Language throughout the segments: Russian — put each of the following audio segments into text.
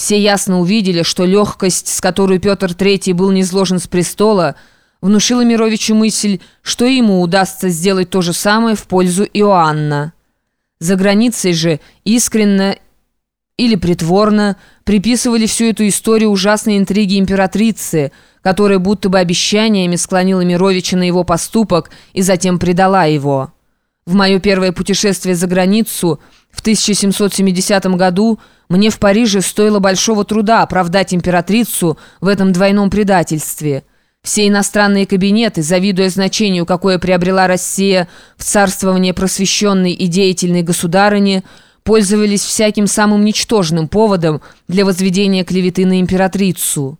Все ясно увидели, что легкость, с которой Петр III был низложен с престола, внушила Мировичу мысль, что ему удастся сделать то же самое в пользу Иоанна. За границей же искренно или притворно приписывали всю эту историю ужасной интриги императрицы, которая будто бы обещаниями склонила Мировича на его поступок и затем предала его. В мое первое путешествие за границу в 1770 году мне в Париже стоило большого труда оправдать императрицу в этом двойном предательстве. Все иностранные кабинеты, завидуя значению, какое приобрела Россия в царствование просвещенной и деятельной государыни, пользовались всяким самым ничтожным поводом для возведения клеветы на императрицу.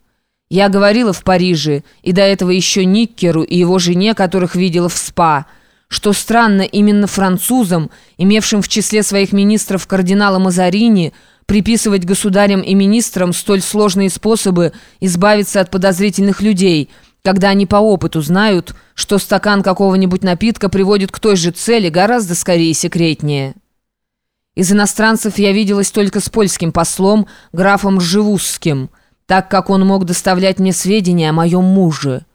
Я говорила в Париже, и до этого еще Никкеру и его жене, которых видела в СПА, что странно именно французам, имевшим в числе своих министров кардинала Мазарини, приписывать государям и министрам столь сложные способы избавиться от подозрительных людей, когда они по опыту знают, что стакан какого-нибудь напитка приводит к той же цели гораздо скорее и секретнее. Из иностранцев я виделась только с польским послом, графом Живузским, так как он мог доставлять мне сведения о моем муже.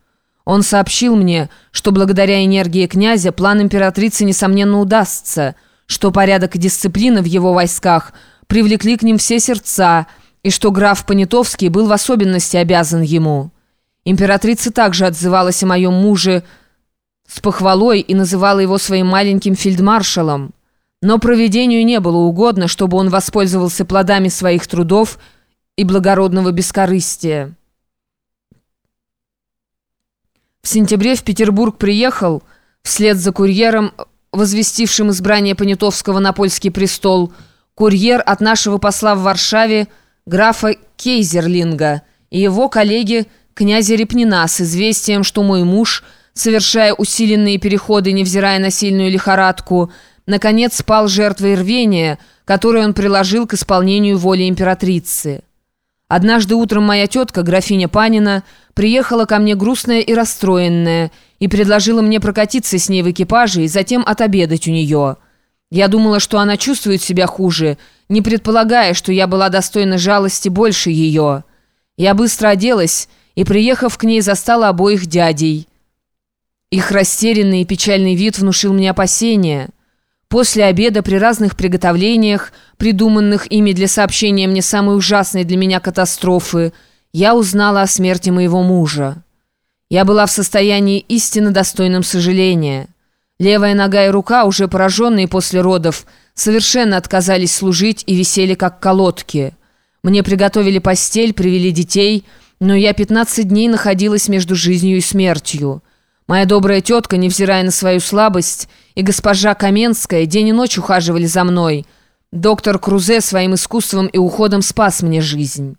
Он сообщил мне, что благодаря энергии князя план императрицы, несомненно, удастся, что порядок и дисциплина в его войсках привлекли к ним все сердца, и что граф Понятовский был в особенности обязан ему. Императрица также отзывалась о моем муже с похвалой и называла его своим маленьким фельдмаршалом. Но проведению не было угодно, чтобы он воспользовался плодами своих трудов и благородного бескорыстия. В сентябре в Петербург приехал, вслед за курьером, возвестившим избрание Понятовского на польский престол, курьер от нашего посла в Варшаве графа Кейзерлинга и его коллеги князя Репнина с известием, что мой муж, совершая усиленные переходы, невзирая на сильную лихорадку, наконец спал жертвой рвения, которое он приложил к исполнению воли императрицы. Однажды утром моя тетка, графиня Панина, приехала ко мне грустная и расстроенная и предложила мне прокатиться с ней в экипаже и затем отобедать у нее. Я думала, что она чувствует себя хуже, не предполагая, что я была достойна жалости больше ее. Я быстро оделась и, приехав к ней, застала обоих дядей. Их растерянный и печальный вид внушил мне опасения. После обеда при разных приготовлениях, придуманных ими для сообщения мне самой ужасной для меня катастрофы, я узнала о смерти моего мужа. Я была в состоянии истинно достойном сожаления. Левая нога и рука, уже пораженные после родов, совершенно отказались служить и висели как колодки. Мне приготовили постель, привели детей, но я 15 дней находилась между жизнью и смертью. Моя добрая тетка, невзирая на свою слабость, и госпожа Каменская день и ночь ухаживали за мной. Доктор Крузе своим искусством и уходом спас мне жизнь.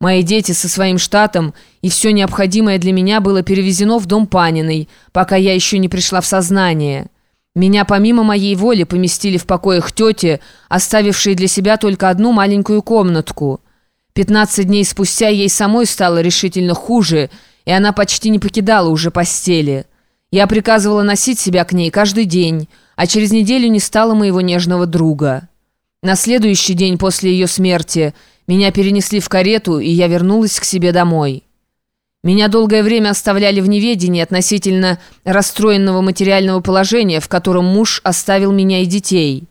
Мои дети со своим штатом и все необходимое для меня было перевезено в дом Паниной, пока я еще не пришла в сознание. Меня помимо моей воли поместили в покоях тети, оставившей для себя только одну маленькую комнатку. Пятнадцать дней спустя ей самой стало решительно хуже – и она почти не покидала уже постели. Я приказывала носить себя к ней каждый день, а через неделю не стало моего нежного друга. На следующий день после ее смерти меня перенесли в карету, и я вернулась к себе домой. Меня долгое время оставляли в неведении относительно расстроенного материального положения, в котором муж оставил меня и детей.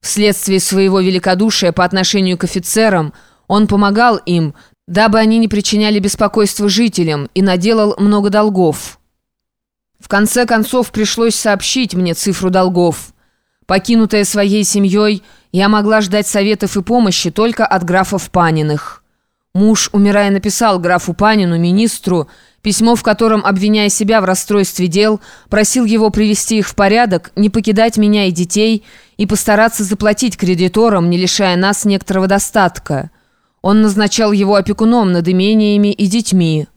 Вследствие своего великодушия по отношению к офицерам он помогал им, дабы они не причиняли беспокойства жителям, и наделал много долгов. В конце концов пришлось сообщить мне цифру долгов. Покинутая своей семьей, я могла ждать советов и помощи только от графов Паниных. Муж, умирая, написал графу Панину, министру, письмо, в котором, обвиняя себя в расстройстве дел, просил его привести их в порядок, не покидать меня и детей и постараться заплатить кредиторам, не лишая нас некоторого достатка. Он назначал его опекуном над имениями и детьми.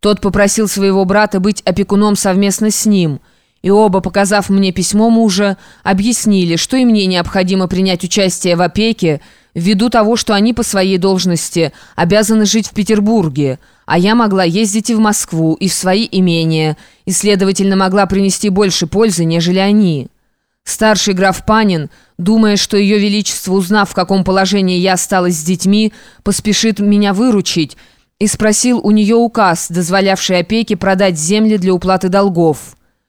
Тот попросил своего брата быть опекуном совместно с ним, и оба, показав мне письмо мужа, объяснили, что и мне необходимо принять участие в опеке, ввиду того, что они по своей должности обязаны жить в Петербурге, а я могла ездить и в Москву, и в свои имения, и, следовательно, могла принести больше пользы, нежели они». Старший граф Панин, думая, что ее величество, узнав, в каком положении я осталась с детьми, поспешит меня выручить, и спросил у нее указ, дозволявший опеке продать земли для уплаты долгов.